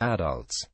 adults.